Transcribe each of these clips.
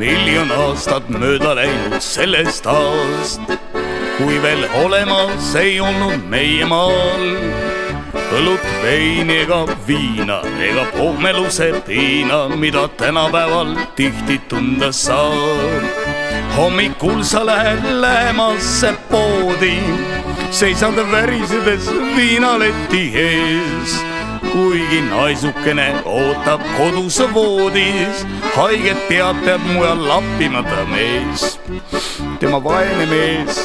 miljon aastat mööda läinud sellest ajast, kui veel olemas ei olnud meie maal õlut, veini ega viina ega pohmeluse piina, mida tänapäeval tihti tunda saab. hommikul sa lähed lähemasse poodi, seisad värisedes viinaleti ees kuigi naisukene ootab kodus voodis, haiget pead peab mujal lappimata mees. tema vaene mees,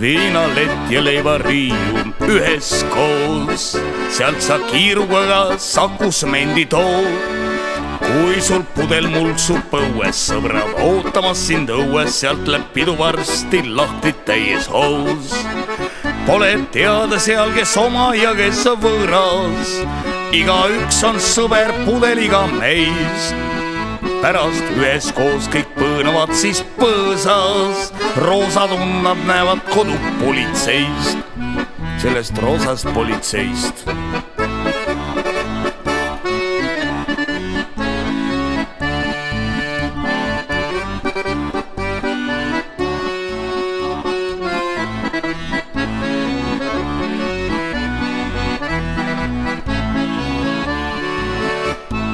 viinalett ja leivariiu üheskoos, sealt sa kiiruga sakusmendi tood kui sul pudel mulksub põues, sõbrad ootamas sind õues, sealt läheb pidu varsti lahti täies hoos. Pole teada seal, kes oma ja kes võõras, igaüks on sõber pudeliga meist. pärast üheskoos kõik põõnavad siis põõsas, roosatunnad näevad kodupolitseist, sellest roosast politseist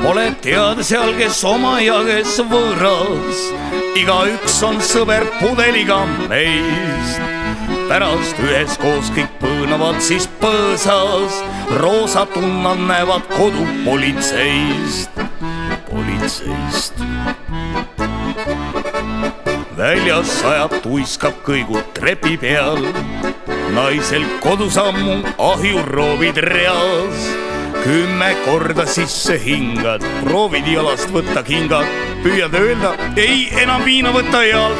Pole teada seal, kes oma ja kes võõras, igaüks on sõber pudeliga meist. pärast üheskoos kõik põõnavad siis põõsas, roosatunnad näevad kodupolitseist, politseist. väljas sajab, tuiskab kõigud trepi peal, naisel kodus ammu ahjuroovid reas kümme korda sisse hingad, proovid jalast võtta kingad, püüad öelda ei, enam viina võta ei all.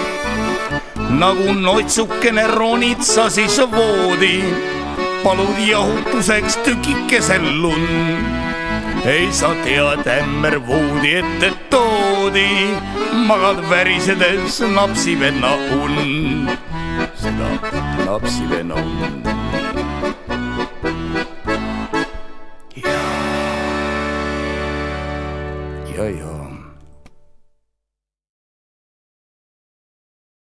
nagu noitsukene ronid sa siis voodi, palud jahutuseks tükikese lund. ei sa tead, ämmer voodi ette toodi, magad värisedes napsivenna und. seda napsivenna und